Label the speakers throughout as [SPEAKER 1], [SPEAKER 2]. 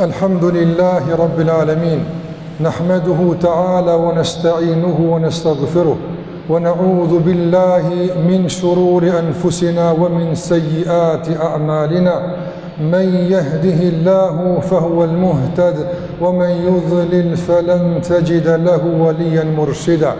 [SPEAKER 1] الحمد لله رب العالمين نحمده تعالى ونستعينه ونستغفره ونعوذ بالله من شرور أنفسنا ومن سيئات أعمالنا من يهده الله فهو المهتد ومن يضلل فلن تجد له وليا مرشدا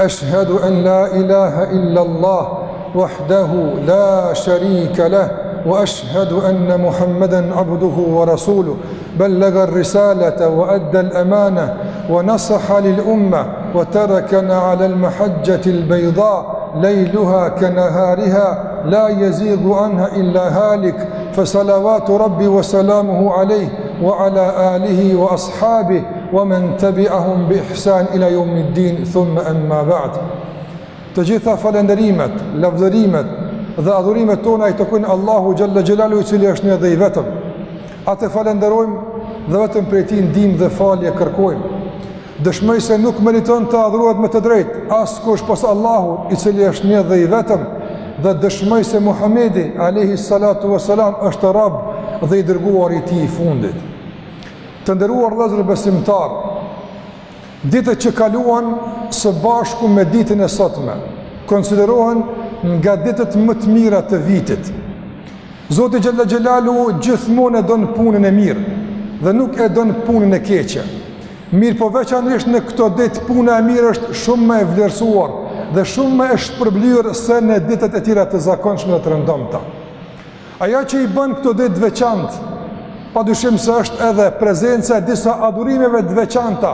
[SPEAKER 1] أشهد أن لا إله إلا الله وحده لا شريك له واشهد ان محمدا عبده ورسوله بلغ الرساله وادى الامانه ونصح للامه وتركنا على المحجه البيضاء ليلها كنهارها لا يزيغ عنها الا هالك فصلوات ربي وسلامه عليه وعلى اله واصحابه wa men tabi'ahum bi ihsan ila yawm al-din thumma amma ba'd Të gjitha falënderimet, lavdërimet dhe adhurimet tona i takojnë Allahut xhelle xhelaluhu i cili është një dhe i vetëm. Atë falënderojmë dhe vetëm prej tij ndihmë dhe falje kërkojmë. Dëshmoj se nuk meriton të adhurohet me të drejtë askush pos Allahut, i cili është një dhe i vetëm, dhe dëshmoj se Muhamedi alejhi salatu vesselam është rob dhe i dërguar i tij i fundit. Të nderuar vëllezër besimtarë, ditët që kaluan së bashku me ditën e sotme konsiderohen nga ditët më të mira të vitit. Zoti xhelle xhelaluhu gjithmonë e don punën e mirë dhe nuk e don punën e keqe. Mirëpo veçanërisht në këto ditë puna e mirë është shumë më e vlerësuar dhe shumë më e shpërblyer se në ditët e tjera të zakonshme dhe të rëndomta. Ajo që i bën këto ditë të veçanta, pa dyshim se është edhe prezenca e disa adhurimeve të veçanta,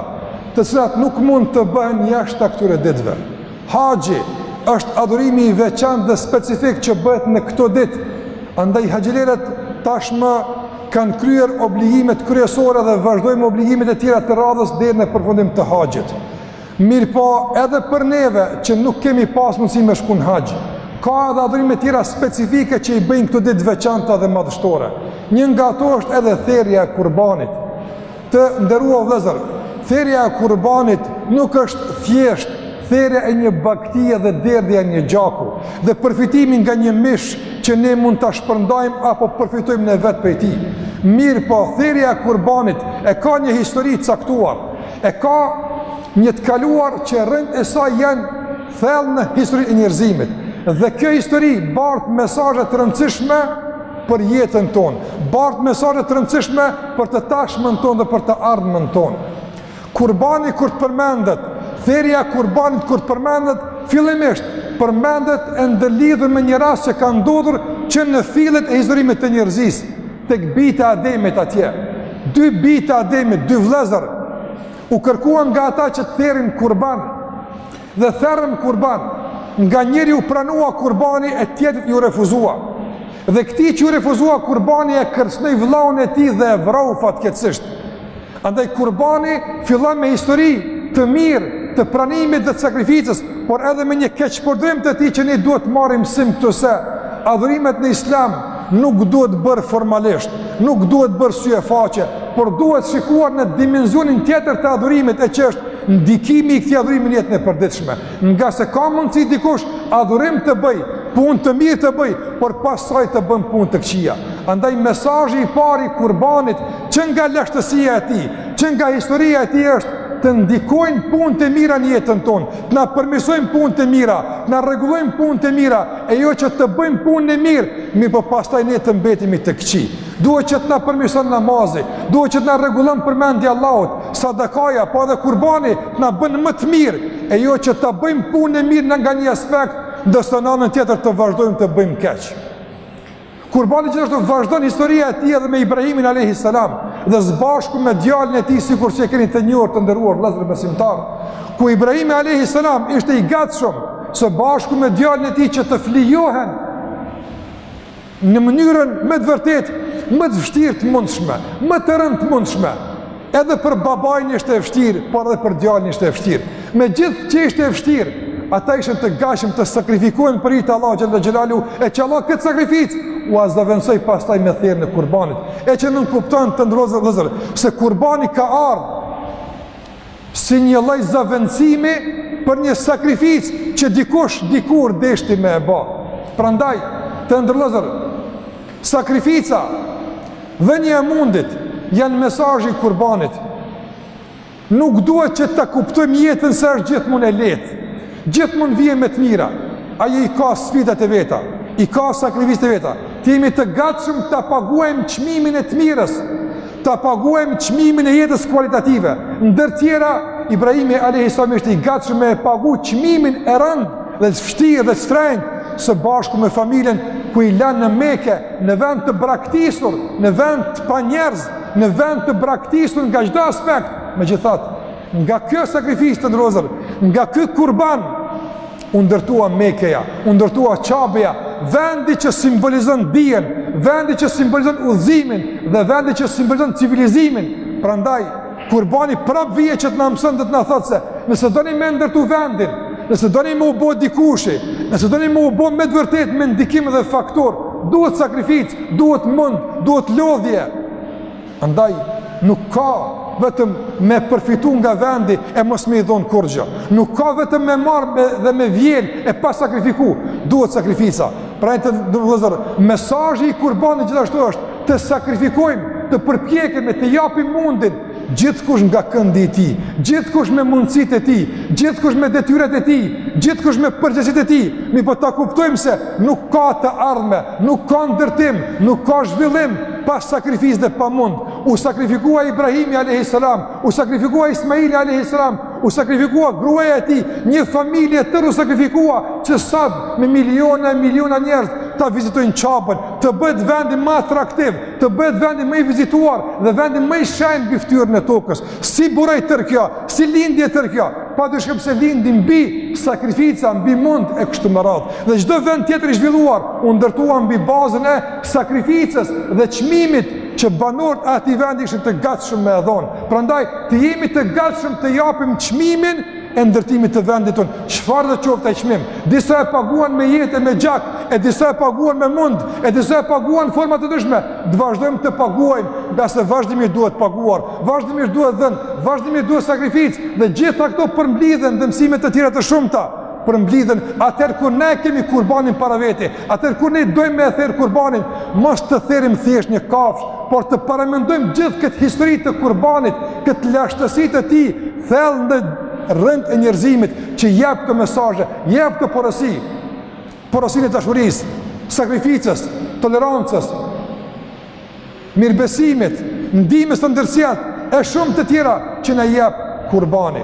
[SPEAKER 1] të cilat nuk mund të bëhen jashtë këtyre ditëve. Haxhi është adhurimi i veçantë dhe specifik që bëhet në këto ditë. Andaj haxhilerët tashmë kanë kryer obligimet kryesore dhe vazhdojnë obligimet e tjera të radhës deri në përfundim të haxhit. Mirëpo edhe për neve që nuk kemi pas mundësi me shku në haxh, ka edhe adhurime tjera specifike që i bëjnë këto ditë veçanta dhe madhështore. Një nga ato është edhe therja e kurbanit. Të nderuar vëllezër, therja e kurbanit nuk është thjesht therja e një bagëtie dhe derdhja e një gjaku dhe përfitimi nga një mish që ne mund ta shpërndajmë apo përfitojmë ne vetë prej tij. Mirëpo, therja e kurbanit e ka një histori të caktuar. e ka një të kaluar që rrënjët e saj janë thellë në historinë e njerëzimit. Dhe kjo histori bart mesazhe të rëndësishme për jetën tonë, bart mesazhe të rëndësishme për të tashmën tonë dhe për të ardhmën tonë. Kurbani kur të përmendet, therja e kurbanit kur të përmendet, fillimisht përmendet e ndërlidhur me një rast që ka ndodhur që në fillet e historimit të njerëzisë. tek bijtë e Ademit atje, dy bijtë e Ademit, dy vëllezër, u kërkua nga ata që të therin kurban, dhe therën kurban, nga njëri u pranua kurbani e tjetrit iu refuzua, dhe këtij që iu refuzua kurbani e kërcënoi vëllaun e tij dhe e vrau fatkeqësisht, Andaj kurbani fillon me histori të mirë, të pranimit dhe të sakrificës, por edhe me një keqpërdorim të tij që ne duhet të marrim mësim këtu se adhurimet në Islam nuk duhet bërë formalisht, nuk duhet bërë sy e faqe, por duhet shikuar në dimensionin tjetër të adhurimit e që është ndikimi i këtij adhurimi në jetën e përditshme. Ngase ka mundësi dikush adhurim të bëjë, punë të mirë të bëjë, por pastaj të bën punë të këqija. Andaj mesazhi i parë i kurbanit që nga lashtësia e tij, që nga historia e tij është të ndikojnë punët e mira në jetën tonë, të na përmirësojnë punët e mira, të na rregullojnë punët e mira, e jo që të bëjmë punën e mirë, mirëpo pastaj ne të mbetemi të këqij. Duhet që të na përmirëson namazi, duhet që të na rregullon përmendja e Allahut, sadakaja, po edhe kurbani të na bën më të mirë, e jo që ta bëjmë punën e mirë nga një aspekt, ndërsa në anën tjetër të vazhdojmë të bëjmë keq. Kurbani gjithashtu vazhdon historia e tij edhe me Ibrahimin alejhi selam dhe së bashku me djalin e tij sikurse e keni të njohur të nderuar vëllezër besimtarë, ku Ibrahimi alejhi selam ishte i gatshëm së bashku me djalin e tij që të flijohen në mënyrën më të vërtetë, më të vështirë të mundshme, më të rëndë të mundshme. Edhe për babain ishte e vështirë, por edhe për djalin ishte e vështirë. Megjithëqë ishte e vështirë, ata ishin të gatshëm të sakrifikohen për hir të Allahut Xhel-le Xhelaluhu, e që Allahu këtë sakrificë, ua zavendësoi pastaj me therjen e kurbanit. E që nënkupton, të nderuar vëllezër, se kurbani ka ardhë si një lloj zavendësimi për një sakrificë që dikush dikur deshti me e ba. Prandaj, të nderuar vëllezër, Sakrifica, dhënia e mundit, janë mesazhi i kurbanit. Nuk duhet që ta kuptojmë jetën se është gjithmonë e lehtë. Gjithmonë vjen me të mira. Ajo i ka sfidat e veta, i ka sakrificat e veta. Të jemi të gatshëm ta paguajmë çmimin e të mirës. Ta paguajmë çmimin e jetës kualitative. Ndër tjera, Ibrahimi alejhi selam ishte i gatshëm me e pagu çmimin e rëndë dhe të vështirë dhe të shtrenjtë së bashku me familjen ku i lanë në Mekë, në vend të braktisur, në vend të pa njerëz, në vend të braktisur nga çdo aspekt. Megjithatë, nga kjo sakrificë të nderuar vëllezër, nga ky kurban u ndërtua Mekeja, u ndërtua Qabeja, vendi që simbolizon dijen, vendi që simbolizon udhëzimin dhe vendi që simbolizon civilizimin. Prandaj Kurbani prapë vjen që të na mëson dhe të na thotë se nëse doni me e ndërtu vendin, nëse doni me u bo dikushi, nëse doni me u bo me të vërtetë me ndikim dhe faktor, duhet sakrificë, duhet mund, duhet lodhje. Andaj, nuk ka vetëm me përfitu nga vendi e mos me i dhonë kurgjo. Nuk ka vetëm me marrë dhe me vjelë e pa sakrifiku, duhet sakrifica. Prandaj të nderuar vëllezër, mesazhi i kurbanit gjithashtu është të sakrifikojmë, të përpiqem e të japim mundin, gjithkush nga këndi i tij, gjithkush me mundësitë e tij, gjithkush me detyrat e tij, gjithkush me përgjegjësitë e tij, mirëpo ta kuptojmë se nuk ka të ardhme, nuk ka ndërtim, nuk ka zhvillim, pa sakrificë dhe pa mund, u sakrifikua Ibrahimi a.s., u sakrifikua Ismaili a.s., u sakrifikua gruaja e tij, një familje tërë u sakrifikua, që sot me miliona e miliona njerëz ta vizitojnë Qabën, të bëhet vendi më atraktiv, të bëhet vendi më i vizituar dhe vendi më i shenjtë mbi fytyrën e tokës. Si buroi tërë kjo, si lindi e tërë kjo, pa dyshim se lindi mbi sakrifica, mbi mund e kështu me radhë. Dhe çdo vend tjetër i zhvilluar, u ndërtua mbi bazën e sakrificës dhe çmimit që banorët e atij vendi ishin të gatshëm me e dhon. Prandaj të jemi të gatshëm të japim çmimin e ndërtimit të vendit tonë. Çfarëdo qoftë ai çmim? Disa e paguan me jetë e me gjak, e disa e paguan me mund, e disa e paguan në forma të ndryshme. Të vazhdojmë të paguajmë, ngase vazhdimisht duhet të paguar, vazhdimisht duhet dhënë, vazhdimisht duhet sakrificë dhe gjitha këto përmblidhen dhe mësime të tjera të shumta përmblidhen atëherë kur ne kemi kurbanin para vete, Atëherë kur ne dojmë me e therë kurbanin, mos të therim thjesht një kafshë, por të paramendojmë gjithë këtë histori të kurbanit, këtë lashtësi të tij, thellë në rrënjët e njerëzimit, që jep këto mesazhe, jep këto porosi, porosinë e dashurisë, sakrificës, tolerancës, mirëbesimit, ndihmës së ndërsjellë, e shumë të tjera që na jep kurbani.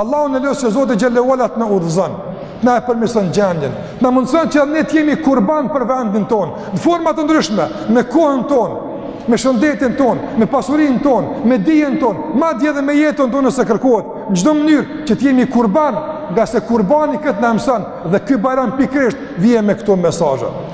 [SPEAKER 1] Allahun e lus që Zoti xhelle ue ala të na udhëzon, të na e përmirëson gjendjen, të na mundëson që ne të jemi kurban për vendin tonë, në forma të ndryshme, me kohën tonë, me shëndetin tonë, me pasurinë tonë, me dijen tonë, madje dhe me jetën tonë nëse kërkohet, në çdo mënyrë që të jemi kurban, ngase kurbani këtë na e mëson, dhe ky Bajram pikërisht vjen me këto mesazhe.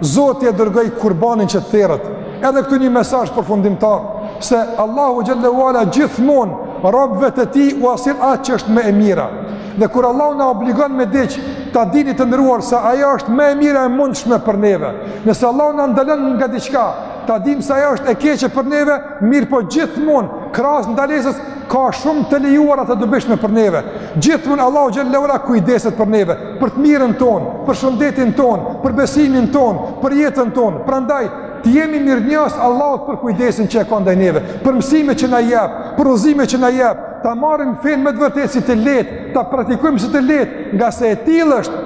[SPEAKER 1] Zoti e dërgoi kurbanin që të theret. Edhe këtu një mesazh përfundimtar se Allahu xhelle ue ala gjithmonë robëve të tij ua sjell atë që është më e mira. Dhe kur Allahu na obligon me diç, ta dini të nderuar se ajo është më e mira e mundshme për neve. Nëse Allahu na ndalon nga diçka, ta dini se ajo është e keqe për neve, mirëpo gjithmonë krahas ndalesës ka shumë të lejuara të dobishme për neve. Gjithmonë Allahu xhelle ue ala kujdeset për neve. për të mirën tonë, për shëndetin tonë, për besimin tonë, për jetën tonë. Prandaj të jemi mirënjohës Allahut për kujdesin që e ka ndaj neve, për mësimet që na jep, për udhëzimet që na jep, ta marrim fenë me të vërtetë si të lehtë, ta praktikojmë si të lehtë, ngase e tillë është,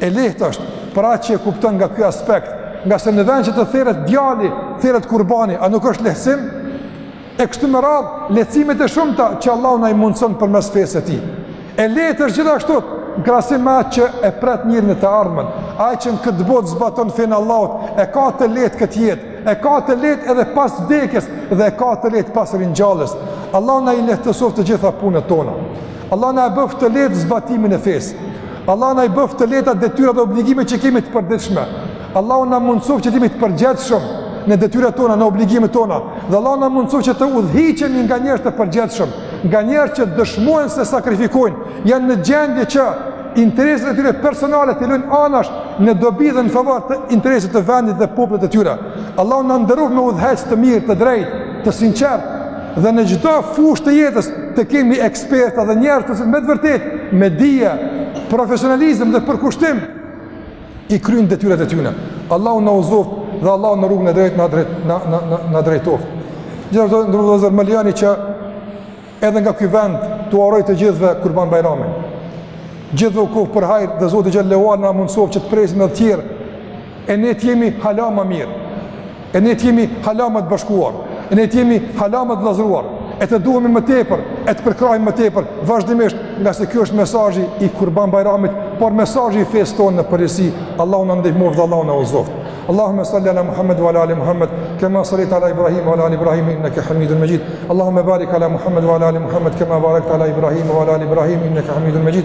[SPEAKER 1] e lehtë është për atë që e kupton nga ky aspekt, ngase në vend që të theret djali, theret kurbani, a nuk është lehtësim? e kështu me radhë, lehtësimet e shumta që Allahu na i mundëson përmes fesë së tij. E lehtë është gjithashtu në krahasim me atë që e pret njerinë në të ardhmen, ai që në këtë botë zbaton fenë e Allahut, e ka të lehtë këtë jetë, e ka të lehtë edhe pas vdekjes dhe e ka të lehtë pas ringjalljes. Allahu na i lehtësoftë të gjitha punët tona. Allahu na e bëftë të lehtë zbatimin e fesë. Allahu na i bëftë të lehta detyrat dhe obligimet që kemi të përditshme. Allahu na mundësoftë që të jemi të përgjegjshëm në detyrat tona, në obligimet tona. Dhe Allahu na mundësoftë që të udhëhiqemi nga njerëz të përgjegjshëm, nga njerëz që dëshmojnë se sakrifikojnë, janë në gjendje që interesat e tyre personale t'i lënë anash në dobi dhe në favor të interesit të vendit dhe popullit të tyre. Allahu na nderoftë me udhëheqës të mirë, të drejtë, të sinqertë dhe në çdo fushë të jetës të kemi ekspertë dhe njerëz të cilët me të vërtetë me dije, profesionalizëm dhe përkushtim i kryejnë detyrat e tyre. Allahu na udhëzoftë dhe Allahu në rrugën e drejtë na drejt na na na, na drejtoftë. Gjithashtu të nderuar më lejoni që edhe nga ky vend t'ua uroj të gjithëve Kurban Bajramin. Gjithëve u koftë për hajr dhe Zoti xhel-le ue ala na mundsoftë që të presim edhe të tjerë. E ne të jemi hala ma mirë. e ne të jemi hala ma të bashkuar, e ne të jemi hala ma të vllazëruar, e të duhemi më tepër, e të përkrahemi më tepër, vazhdimisht, ngase kjo është mesazhi i kurban bajramit, por mesazhi i fesë tonë në përgjithësi, Allahu na ndihmoftë dhe Allahu na udhëzoftë. Allahumme salli ala Muhammed wa ala ali Muhammed, kema sallejte ala Ibrahim wa ala ali Ibrahim, inneke hamidun mexhid. Allahumme barik ala Muhammed wa ala ali Muhammed, kema barekte ala Ibrahim wa ala ali Ibrahim, inneke hamidun mexhid.